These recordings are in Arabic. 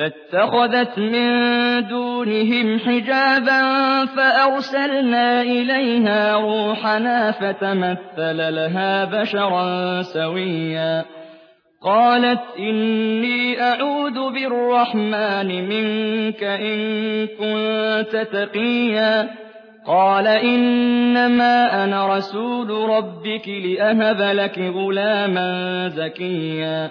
فاتخذت من دونهم حجابا فأرسلنا إليها روحنا فتمثل لها بشرا سويا. قالت إني أعوذ بالرحمن منك إن كنت تقيا. قال إنما أنا رسول ربك لأهب لك غلاما زكيا.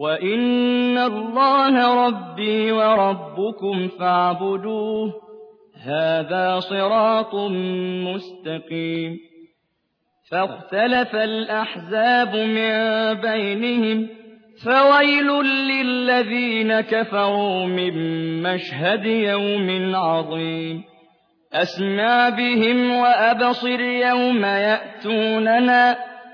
وإن الله ربي وربكم فاعبدوه هذا صراط مستقيم. فاختلف الأحزاب من بينهم فويل للذين كفروا من مشهد يوم عظيم. أسمع بهم وأبصر يوم يأتوننا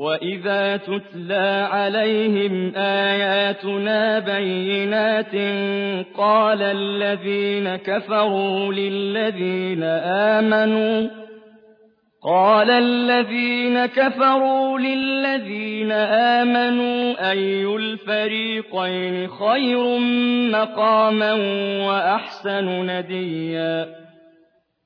وَإِذَا تُتْلَىٰ عَلَيْهِمْ آيَاتُنَا بَيِّنَاتٍ قَالَ الَّذِينَ كَفَرُوا لِلَّذِينَ آمَنُوا قال الذين كفروا للذين آمنوا أي الفريقين خير مقاما وأحسن نديا